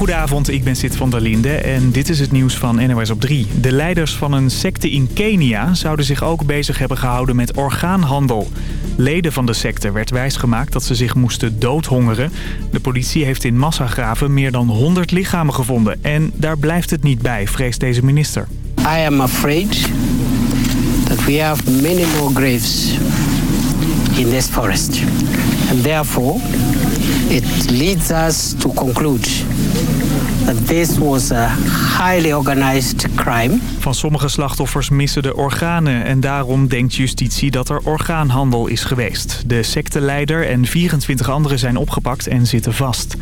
Goedenavond, ik ben Sid van der Linde en dit is het nieuws van NOS op 3. De leiders van een secte in Kenia zouden zich ook bezig hebben gehouden met orgaanhandel. Leden van de secte werd wijsgemaakt dat ze zich moesten doodhongeren. De politie heeft in massagraven meer dan 100 lichamen gevonden. En daar blijft het niet bij, vreest deze minister. I am afraid that we have many more graves in this forest. And therefore, it leads us to conclude that this was a highly organized crime. Van sommige slachtoffers missen de organen en daarom denkt justitie dat er orgaanhandel is geweest. De secteleider en 24 anderen zijn opgepakt en zitten vast.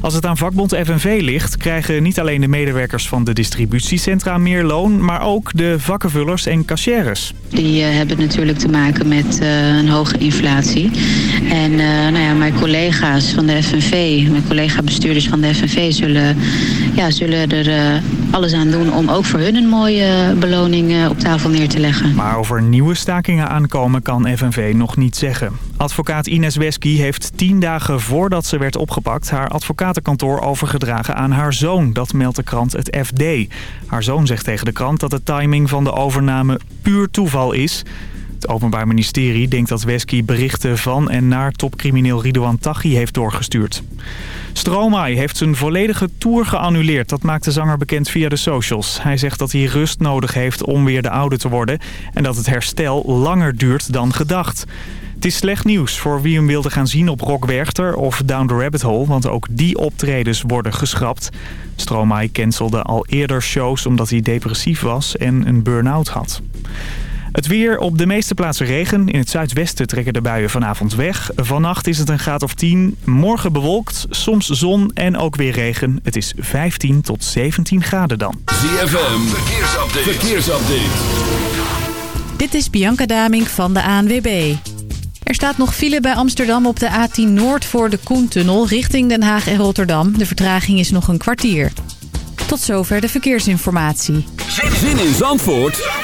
Als het aan vakbond FNV ligt, krijgen niet alleen de medewerkers van de distributiecentra meer loon, maar ook de vakkenvullers en cashiers. Die uh, hebben natuurlijk te maken met uh, een hoge inflatie. En uh, nou ja, mijn collega's van de FNV, mijn collega-bestuurders van de FNV zullen, ja, zullen er alles aan doen om ook voor hun een mooie beloning op tafel neer te leggen. Maar over nieuwe stakingen aankomen kan FNV nog niet zeggen. Advocaat Ines Wesky heeft tien dagen voordat ze werd opgepakt haar advocatenkantoor overgedragen aan haar zoon. Dat meldt de krant het FD. Haar zoon zegt tegen de krant dat de timing van de overname puur toeval is. Het Openbaar Ministerie denkt dat Wesky berichten van en naar topcrimineel Ridouan Taghi heeft doorgestuurd. Stromae heeft zijn volledige tour geannuleerd. Dat maakt de zanger bekend via de socials. Hij zegt dat hij rust nodig heeft om weer de oude te worden... en dat het herstel langer duurt dan gedacht. Het is slecht nieuws voor wie hem wilde gaan zien op Rock Werchter of Down the Rabbit Hole... want ook die optredens worden geschrapt. Stromae cancelde al eerder shows omdat hij depressief was en een burn-out had. Het weer op de meeste plaatsen regen. In het zuidwesten trekken de buien vanavond weg. Vannacht is het een graad of 10. Morgen bewolkt, soms zon en ook weer regen. Het is 15 tot 17 graden dan. ZFM, verkeersupdate. verkeersupdate. Dit is Bianca Daming van de ANWB. Er staat nog file bij Amsterdam op de A10 Noord voor de Koentunnel richting Den Haag en Rotterdam. De vertraging is nog een kwartier. Tot zover de verkeersinformatie. Zin in Zandvoort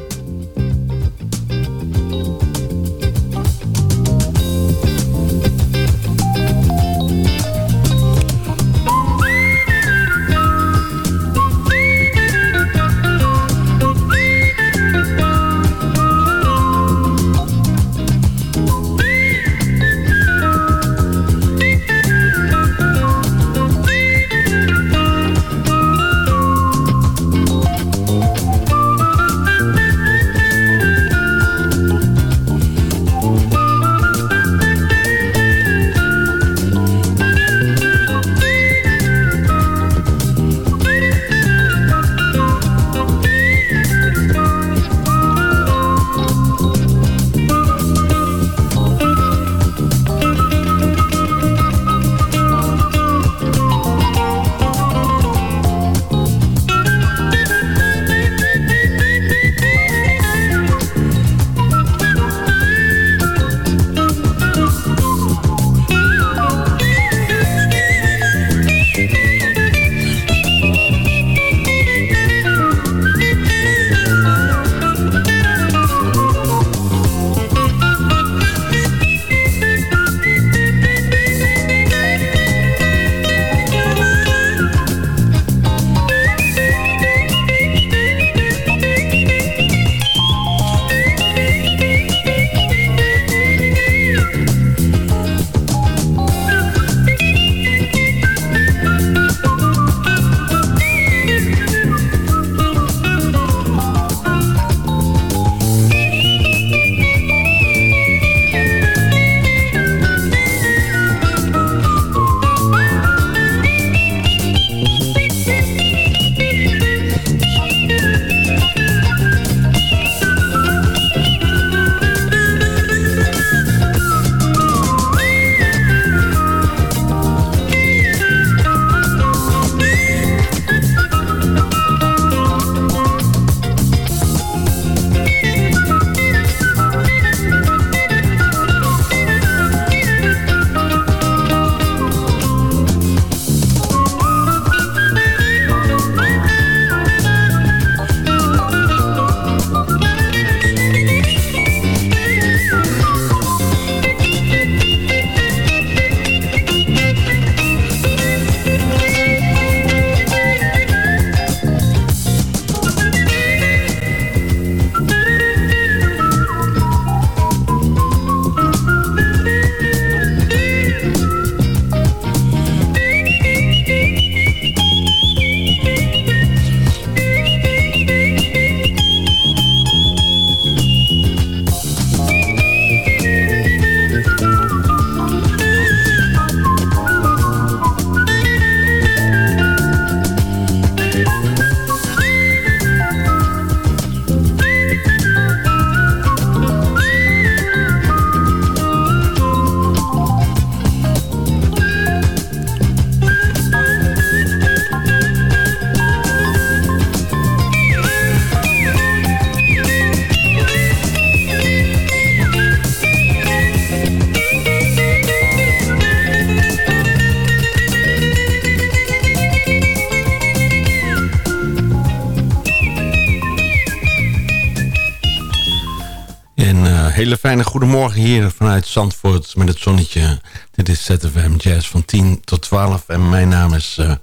goedemorgen hier vanuit Zandvoort met het zonnetje. Dit is ZFM Jazz van 10 tot 12 en mijn naam is uh,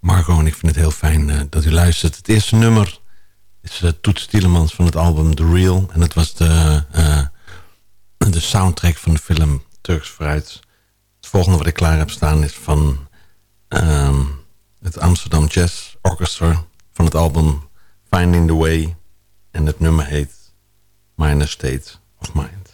Marco en ik vind het heel fijn uh, dat u luistert. Het eerste nummer is uh, Toets Tielemans van het album The Real en het was de, de soundtrack van de film Turks Fruit. Het volgende wat ik klaar heb staan is van ehm, het Amsterdam Jazz Orchestra van het album Finding the Way en het nummer heet Minor State of Mind.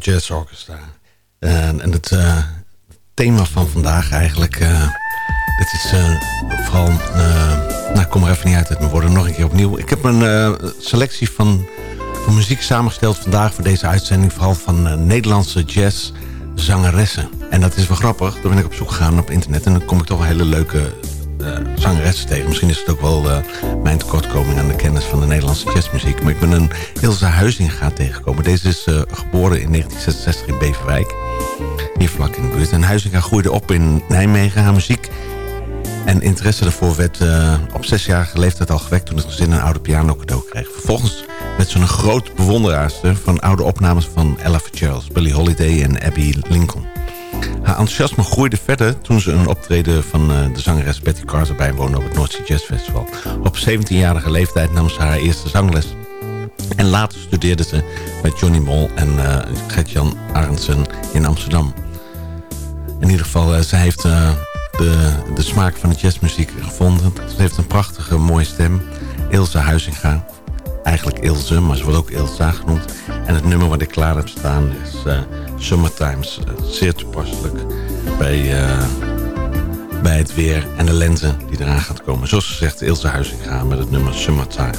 Jazz Orchestra. En, en het uh, thema van vandaag eigenlijk... Uh, het is vooral... nou, ik kom er even niet uit uit mijn woorden. Nog een keer opnieuw. Ik heb een selectie van, van muziek samengesteld vandaag... voor deze uitzending. Vooral van Nederlandse jazzzangeressen. En dat is wel grappig. Daar ben ik op zoek gegaan op internet. En dan kom ik toch wel hele leuke zangeressen tegen. Misschien is het ook wel mijn tekortkoming aan de kennis van de Nederlandse jazzmuziek. Maar ik ben een Ilse Huizinga tegengekomen. Deze is uh, geboren in 1966 in Beverwijk. Hier vlak in de buurt. En Huizinga groeide op in Nijmegen. Haar muziek en interesse daarvoor werd op zesjarige leeftijd al gewekt... toen het gezin een oude piano cadeau kreeg. Vervolgens werd ze een groot bewonderaarster van oude opnames van Ella Fitzgerald... Billie Holiday en Abby Lincoln. Haar enthousiasme groeide verder toen ze een optreden van uh, de zangeres Betty Carter bijwoonde op het Sea Jazz Festival. Op 17-jarige leeftijd nam ze haar eerste zangles. En later studeerde ze met Johnny Mol en uh, Gert-Jan Arendsen in Amsterdam. In ieder geval, uh, zij heeft de, de smaak van de jazzmuziek gevonden. Ze heeft een prachtige, mooie stem. Ilse Huizinga. Eigenlijk Ilse, maar ze wordt ook Ilsa genoemd. En het nummer wat ik klaar heb staan is... Summertimes. Uh, zeer toepasselijk bij, uh, bij het weer en de lente die eraan gaat komen. Zoals gezegd, Ilse Huizinga met het nummer Summertimes.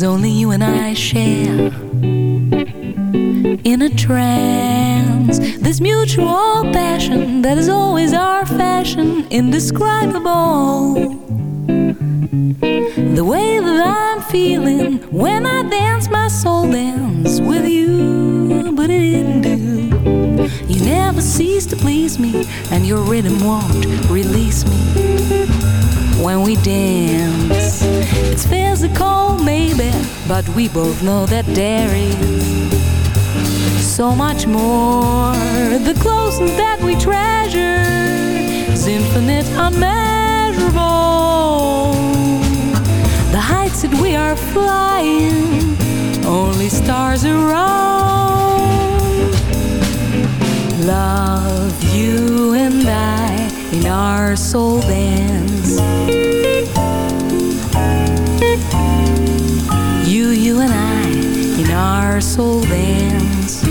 Feelings only you and I share. In a trance, this mutual passion that is always our fashion, indescribable. The way that I'm feeling when I dance my soul dance with you, but it didn't do. You never cease to please me, and your rhythm won't release me when we dance. It's physical, maybe, but we both know that there is so much more. The closeness that we treasure is infinite, unmeasurable. The heights that we are flying, only stars around. Love you and I in our soul dance. our soul dance.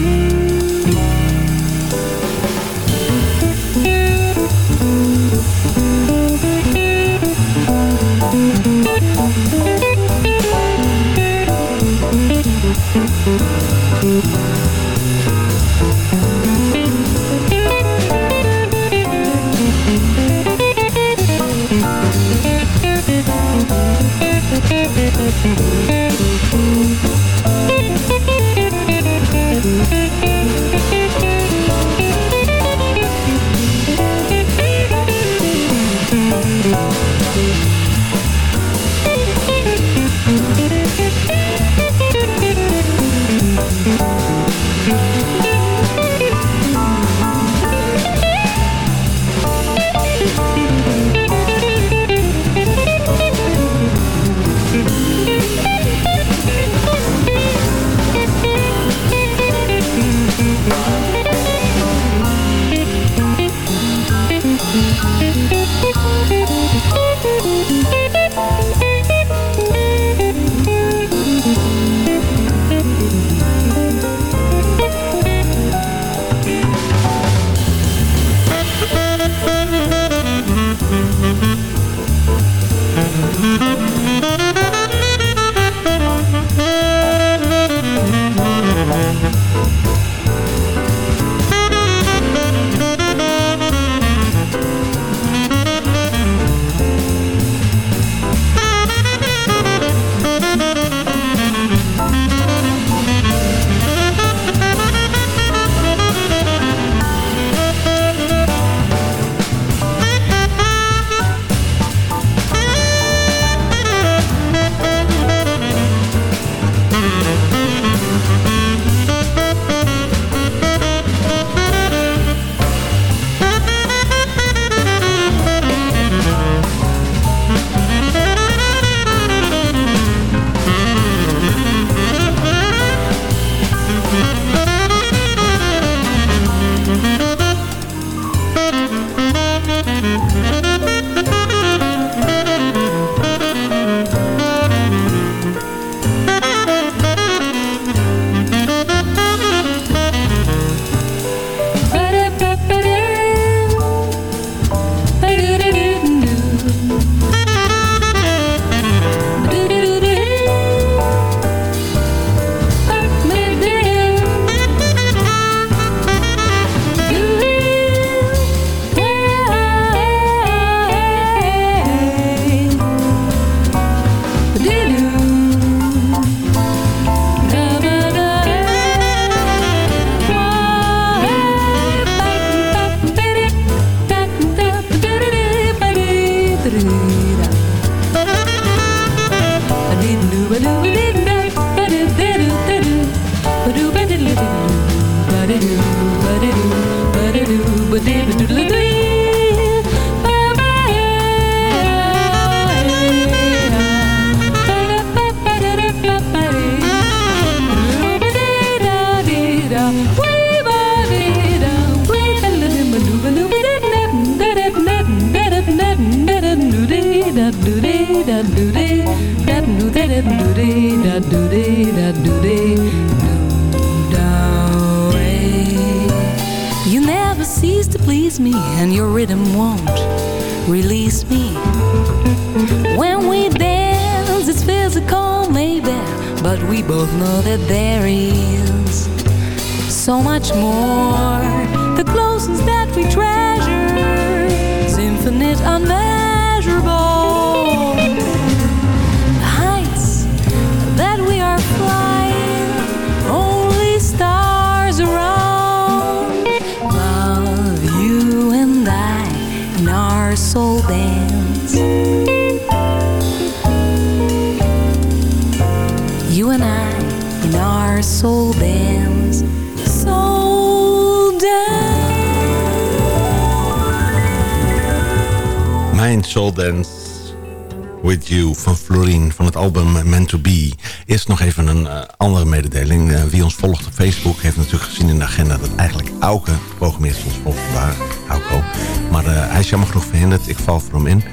Album Meant to Be. Eerst nog even een eh, andere mededeling. Eh, wie ons volgt op Facebook heeft natuurlijk gezien in de agenda... dat eigenlijk Auke programmeert ons volgt vandaag. Auko. Maar eh, hij is jammer genoeg verhinderd. Ik val voor hem in.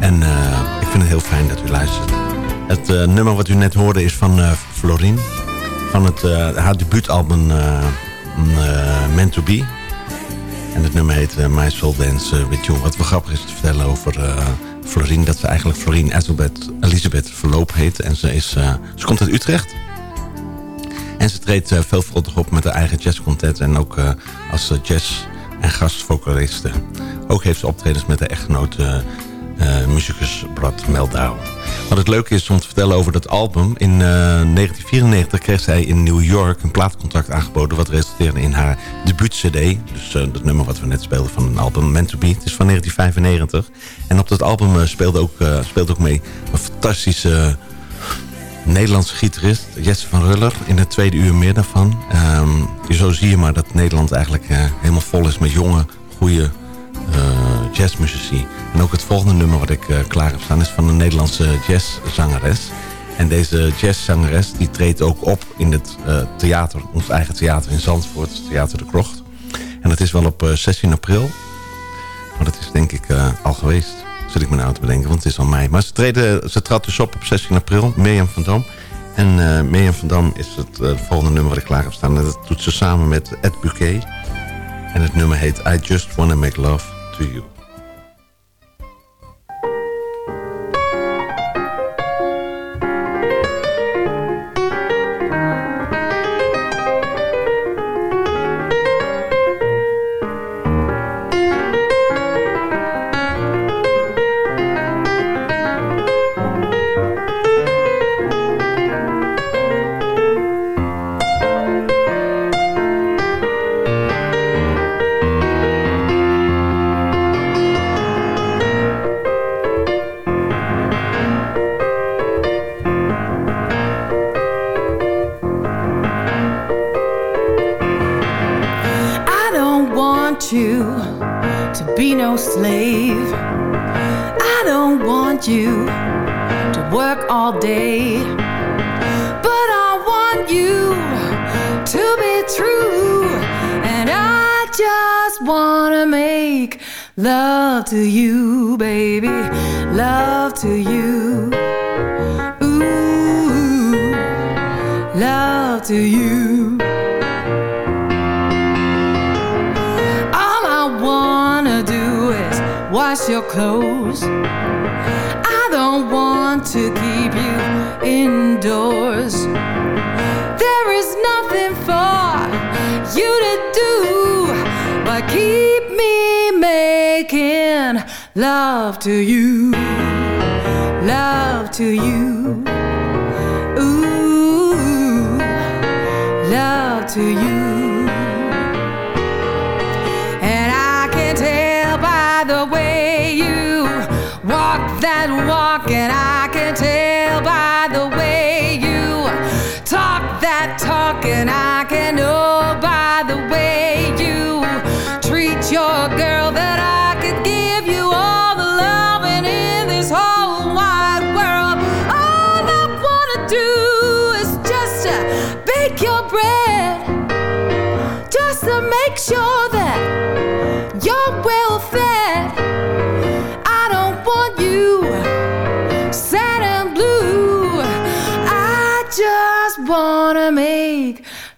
En ik vind het heel fijn dat u luistert. Het nummer wat u net hoorde is van Florien. Van het, haar debuutalbum Meant to Be. En het nummer heet My Soul Dance With You. Wat wel grappig is te vertellen over... Florien, dat ze eigenlijk Florien Elizabeth, Verloop heet. En ze, is, uh, ze komt uit Utrecht. En ze treedt uh, veelvuldig op met haar eigen jazzcontent. En ook uh, als jazz- en gastvocaliste. Ook heeft ze optredens met de echtgenoot muzikus Brad Meldau. Wat het leuke is om te vertellen over dat album. In uh, 1994 kreeg zij in New York een plaatcontract aangeboden... wat resulteerde in haar debuut-cd. Dus uh, dat nummer wat we net speelden van een album Meant to. Het is van 1995. En op dat album speelde, ook, speelde ook mee een fantastische... Nederlandse gitarist, Jesse van Ruller, in het tweede uur meer daarvan. Um, zo zie je maar dat Nederland eigenlijk helemaal vol is met jonge, goede jazzmuzici. En ook het volgende nummer wat ik uh, klaar heb staan is van een Nederlandse jazzzangeres. En deze jazzzangeres die treedt ook op in het uh, theater, ons eigen theater in Zandvoort, Theater de Krocht. En dat is wel op uh, 16 april. Maar dat is denk ik al geweest, zit ik me nou te bedenken, want het is al mei. Maar ze, treden, ze trad dus op op 16 april, Mirjam van Dam. En uh, Mirjam van Dam is het volgende nummer wat ik klaar heb staan. En dat doet ze samen met Ed Bouquet. En het nummer heet I Just Wanna Make Love To You. your clothes. I don't want to keep you indoors.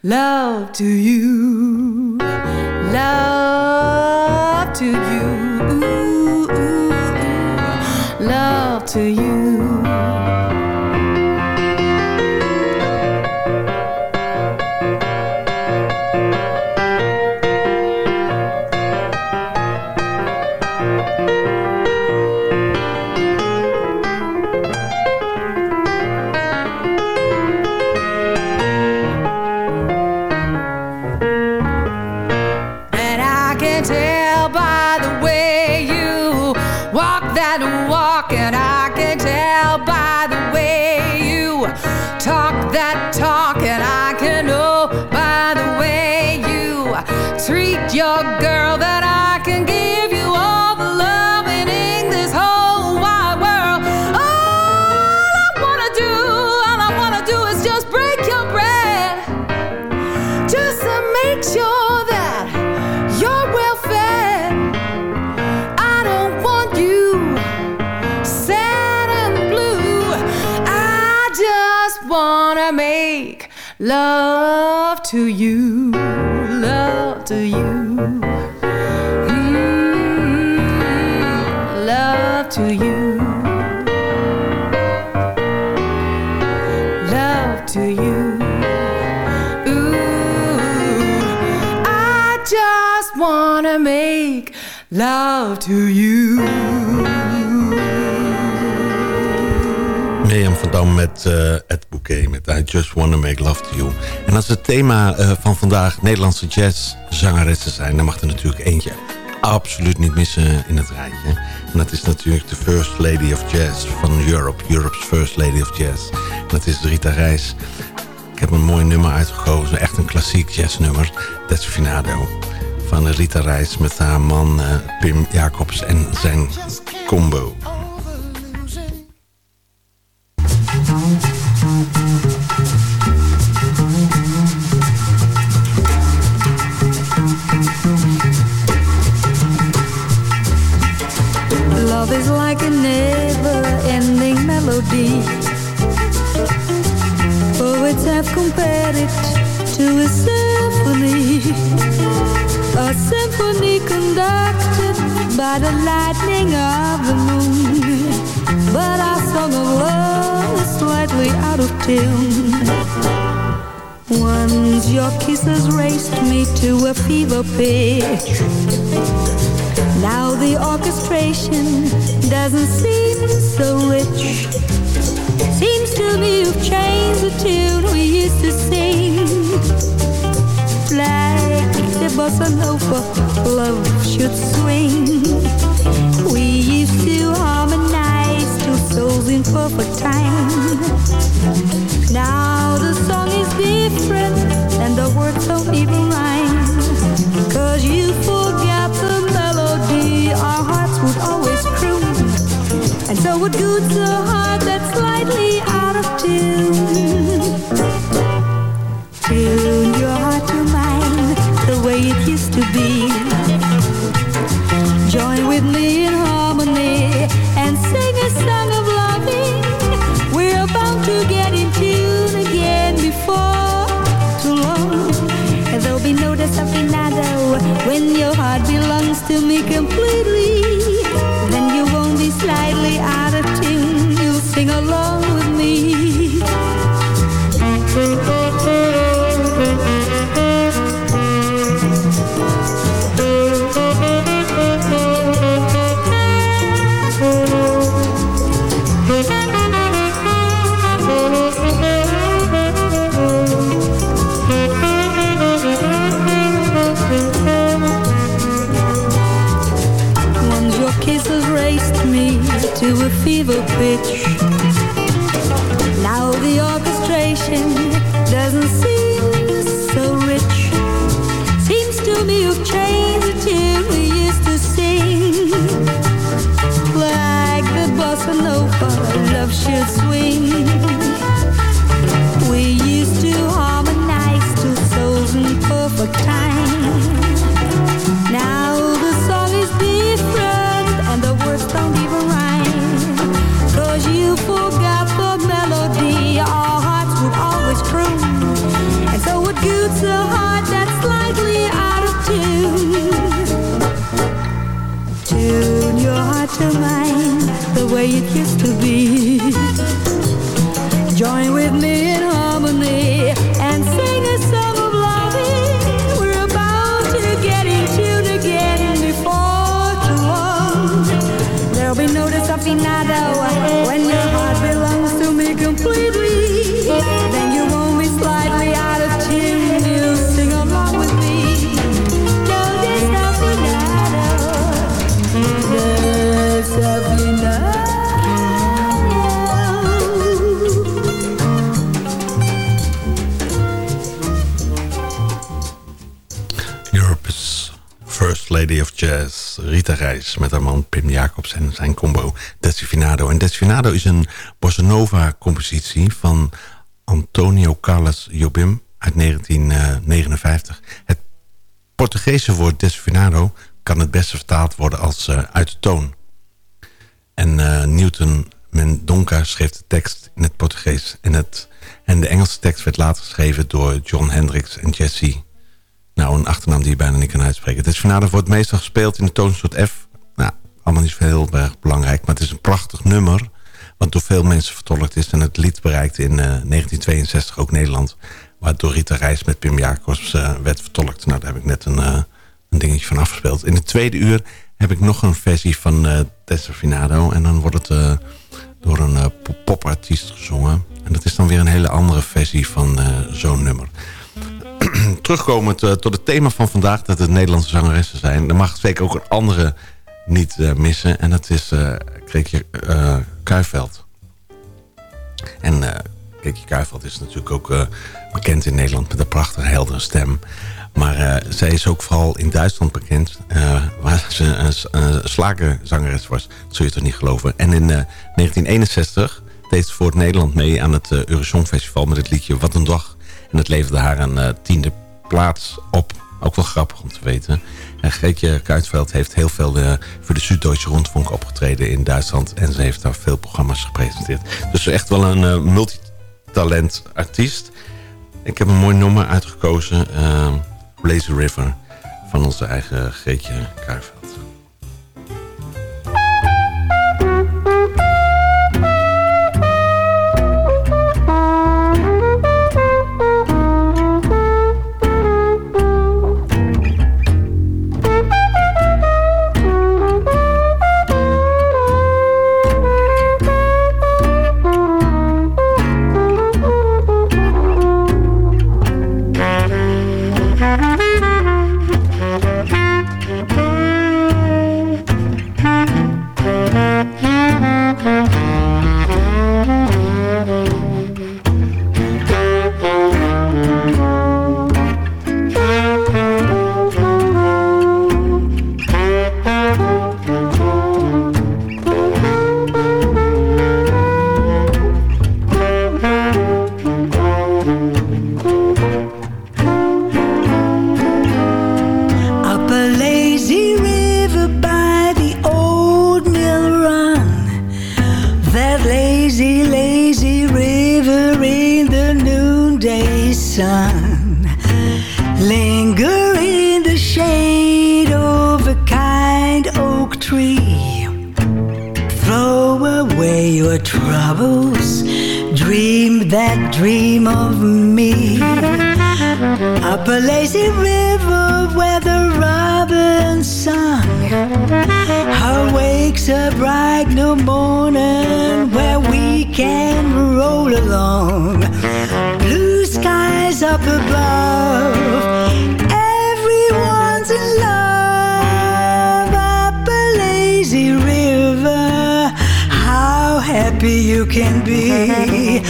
Love to you, love to you, ooh, ooh, ooh. love to you. Dan met eh, het bouquet, met I Just Wanna Make Love To You. En als het thema eh, van vandaag Nederlandse jazzzangeressen zijn... dan mag er natuurlijk eentje absoluut niet missen in het rijtje. En dat is natuurlijk de First Lady of Jazz van Europe. Europe's First Lady of Jazz. En dat is Rita Reis. Ik heb een mooi nummer uitgekozen. Echt een klassiek jazznummer. Desfinado van Rita Reis met haar man eh, Pim Jacobs en zijn combo. Jazz, Rita Reis... met haar man Pim Jacobs en zijn combo Desfinado. En Desfinado is een bossa nova compositie van Antonio Carlos Jobim uit 1959. Het Portugese woord Desfinado kan het beste vertaald worden als eh, uit de toon. En eh, Newton Mendonca schreef de tekst in het Portugees. En, het, en de Engelse tekst werd later geschreven door John Hendricks en Jesse nou, een achternaam die je bijna niet kan uitspreken. Desfinado wordt meestal gespeeld in de toonsoort F. Nou, allemaal niet zo heel erg belangrijk. Maar het is een prachtig nummer. Wat door veel mensen vertolkt is. En het lied bereikte in eh, 1962 ook Nederland. Waar door Rita Reis met Pim Jacobs eh, werd vertolkt. Nou, daar heb ik net een, eh, een dingetje van afgespeeld. In het tweede uur heb ik nog een versie van uh, Desfinado. En dan wordt het eh, door een eh, pop- popartiest gezongen. En dat is dan weer een hele andere versie van eh, zo'n nummer terugkomend eh, tot het thema van vandaag... dat het Nederlandse zangeressen zijn... dan mag zeker ook een andere niet eh, missen. En dat is uh, Kreekje Kuiveld. En Kreekje Kuiveld is natuurlijk ook bekend in Nederland... met een prachtige, heldere stem. Maar zij is ook vooral in Duitsland bekend... Waar ze een, slagerzangeres was. Dat zul je toch niet geloven. En in uh, 1961 deed ze voor het Nederland mee... aan het Eurosong Festival met het liedje Wat een Dag... En dat leverde haar een uh, tiende plaats op. Ook wel grappig om te weten. En Greetje Kuitveld heeft heel veel uh, voor de Süddeutsche Rundfunk opgetreden in Duitsland. En ze heeft daar veel programma's gepresenteerd. Dus echt wel een uh, multitalent artiest. Ik heb een mooi nummer uitgekozen. Lazy River van onze eigen Greetje Kuitveld. Dream of me. Up a lazy river where the robin sung. Her wakes a bright new morning where we can roll along. Blue skies up above. Everyone's in love. Up a lazy river. How happy you can be.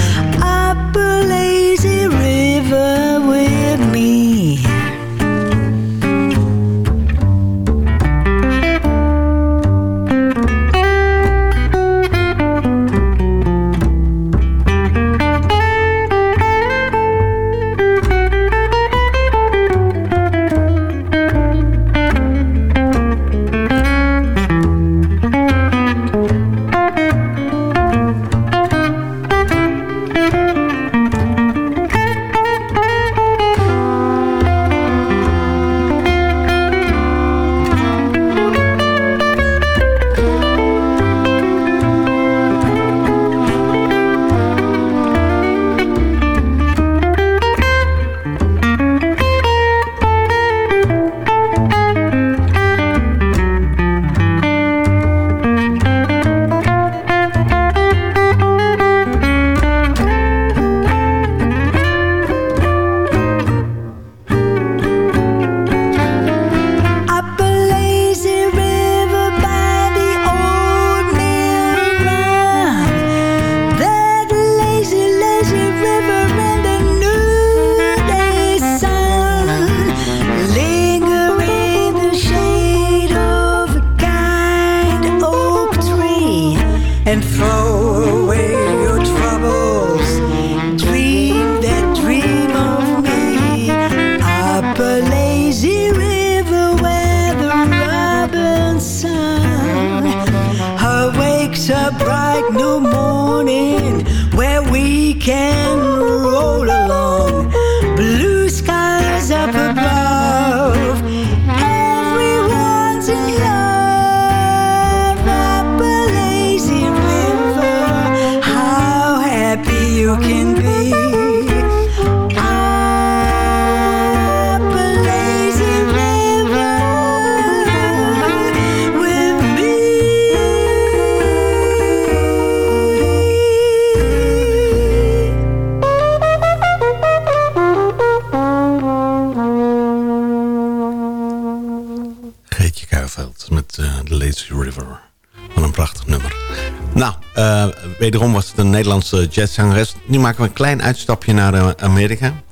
It's a bright new morning where we can roll along. Wederom was het een Nederlandse jazzzangeres. Nu maken we een klein uitstapje naar eh, Amerika.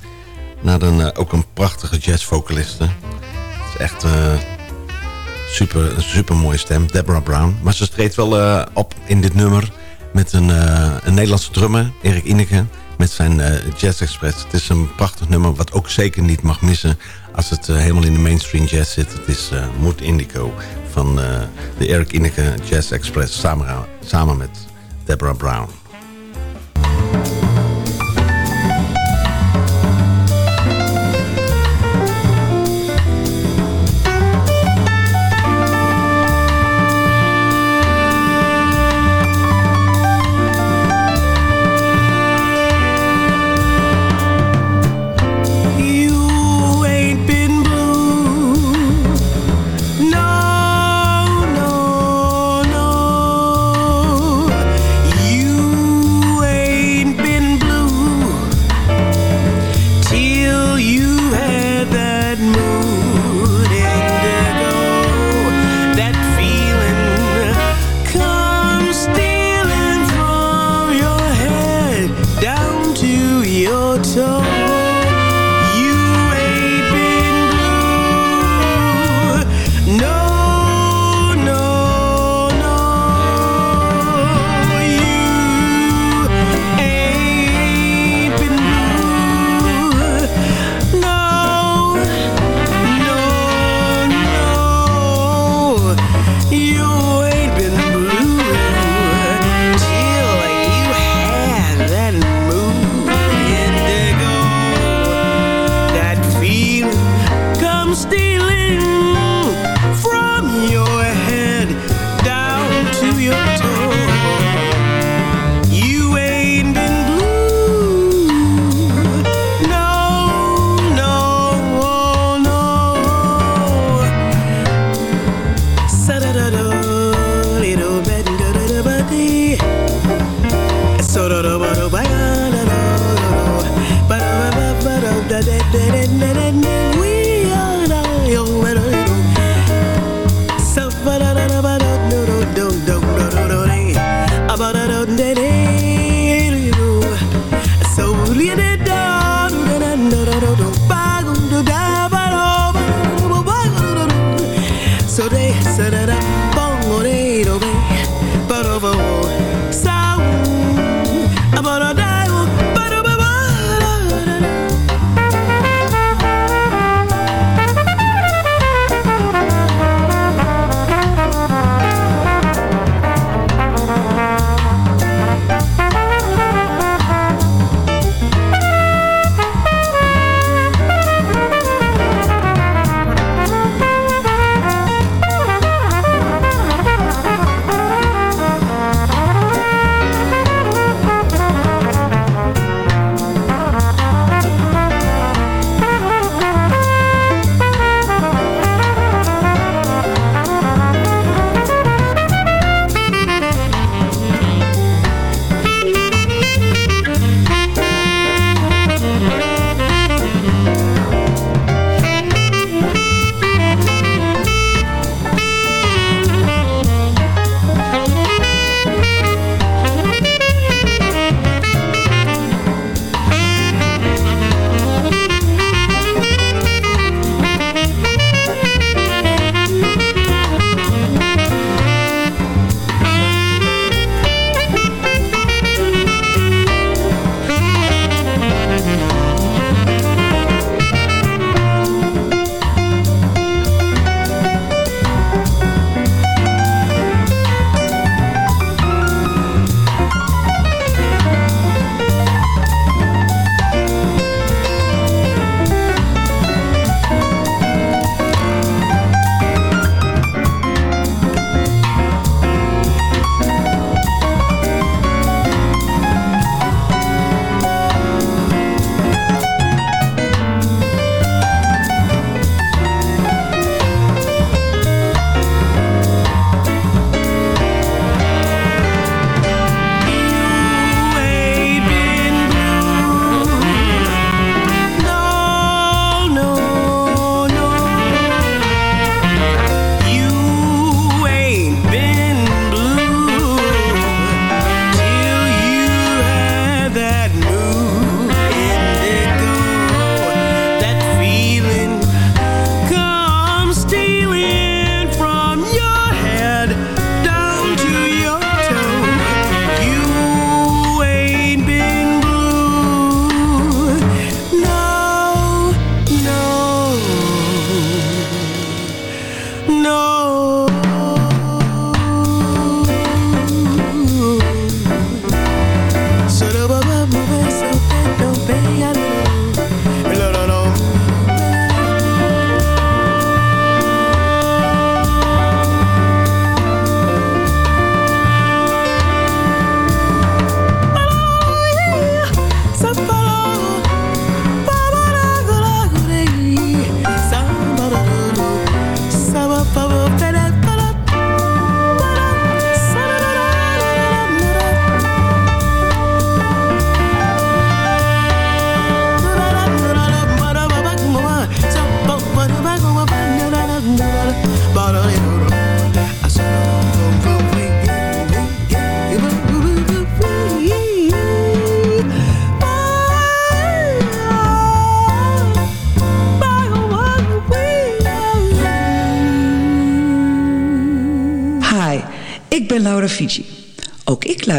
Naar een, eh, ook een prachtige jazzvocaliste. Het is echt eh, super, een super mooie stem, Deborah Brown. Maar ze treedt wel op in dit nummer met een, een Nederlandse drummer, Erik Ineke, met zijn Jazz Express. Het is een prachtig nummer wat ook zeker niet mag missen als het helemaal in de mainstream jazz zit. Het is Mood Indigo van de Erik Ineke Jazz Express samen, samen met Deborah Brown.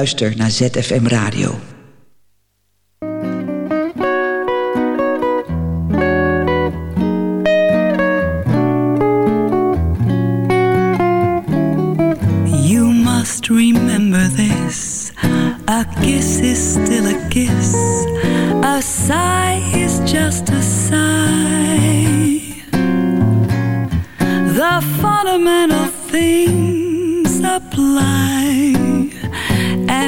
Luister naar ZFM Radio. You must remember this. A kiss is still a kiss. A sigh is just a sigh. The fundamental things apply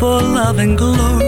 For love and glory,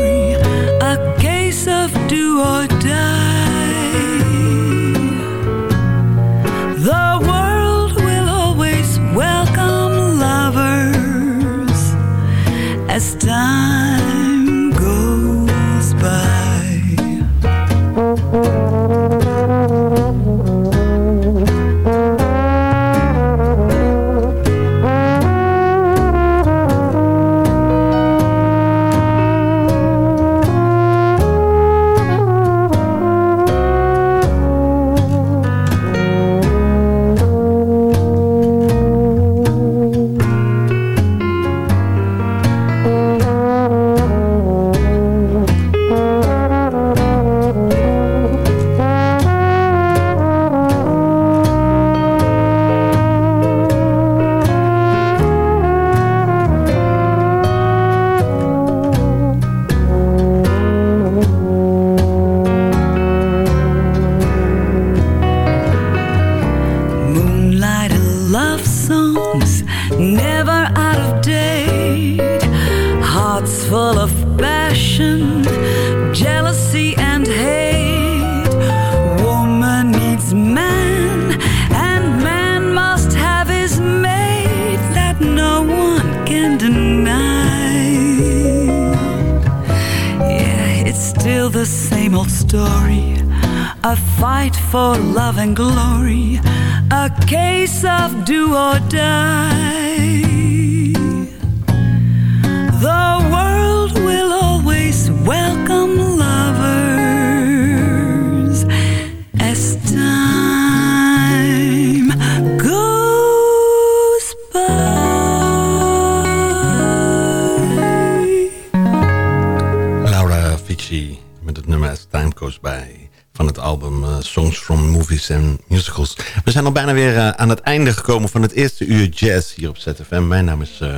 and Musicals. We zijn al bijna weer eh, aan het einde gekomen van het eerste uur jazz hier op ZFM. Mijn naam is eh,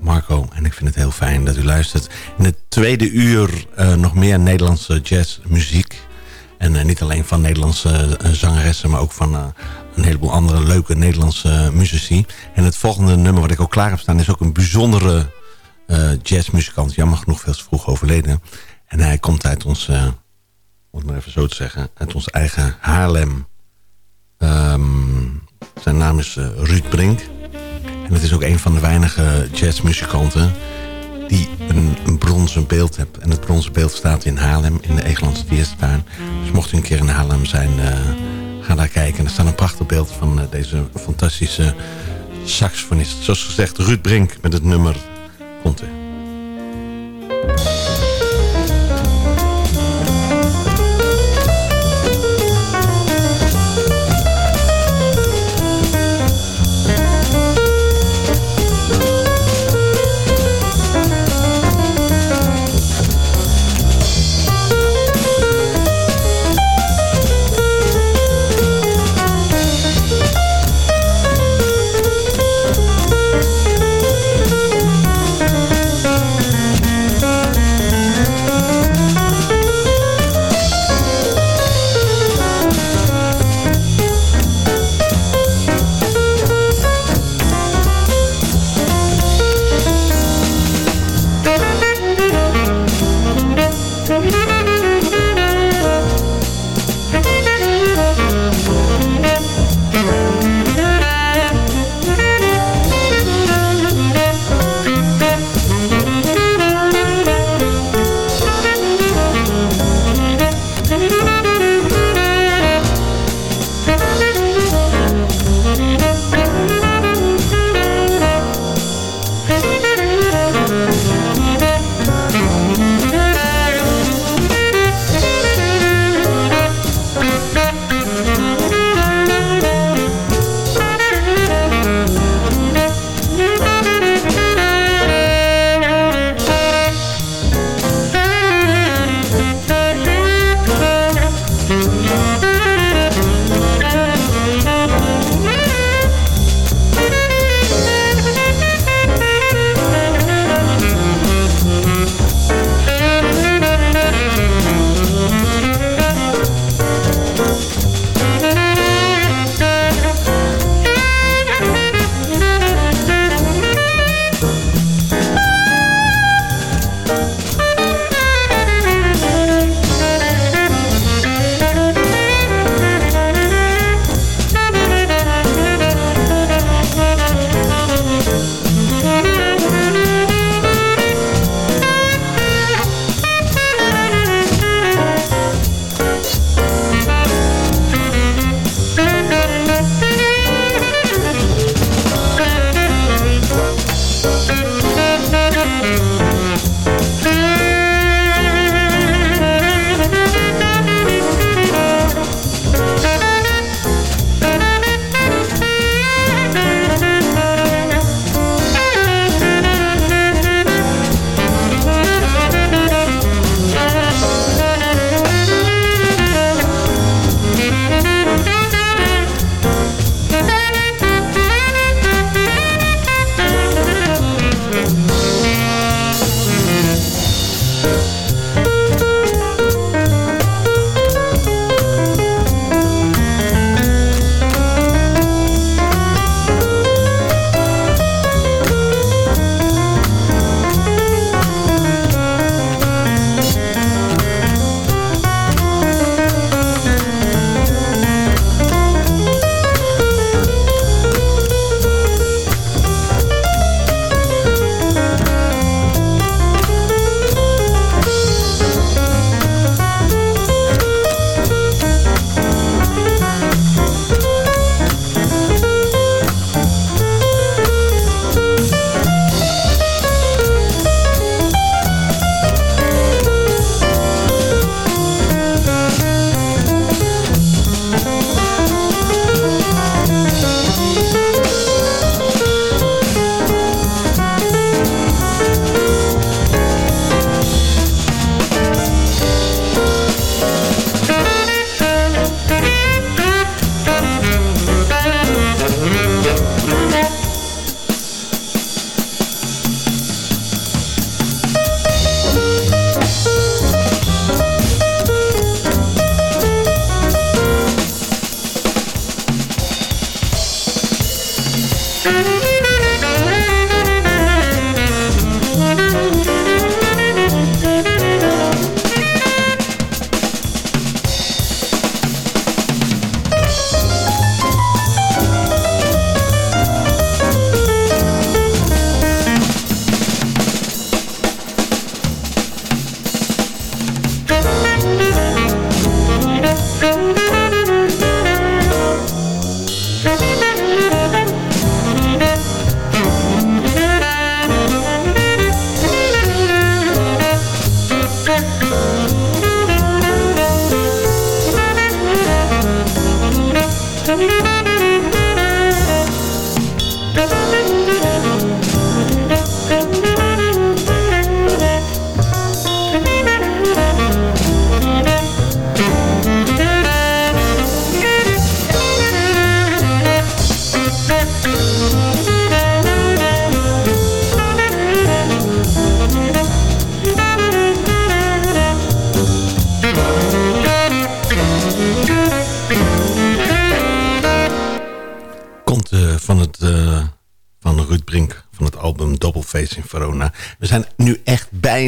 Marco en ik vind het heel fijn dat u luistert. In het tweede uur eh, nog meer Nederlandse jazzmuziek. En niet alleen van Nederlandse zangeressen, maar ook van een heleboel andere leuke Nederlandse muzici. En het volgende nummer wat ik ook klaar heb staan is ook een bijzondere jazzmuzikant. Jammer genoeg veel te vroeg overleden. En hij komt uit ons, om het maar even zo te zeggen, uit ons eigen Haarlem. Ehm, zijn naam is eh, Ruud Brink. En het is ook een van de weinige jazzmuzikanten die een, bronzen beeld heeft. En het bronzen beeld staat in Haarlem, in de Egelandse Dierstuin. Dus mocht u een keer in Haarlem zijn, eh, ga daar kijken. En er staat een prachtig beeld van eh, deze fantastische saxofonist. Zoals gezegd, Ruud Brink met het nummer. Thank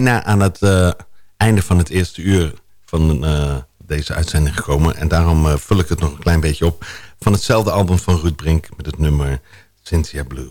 aan het eh, einde van het eerste uur van eh, deze uitzending gekomen. En daarom eh, vul ik het nog een klein beetje op. Van hetzelfde album van Ruud Brink met het nummer Cynthia Blue.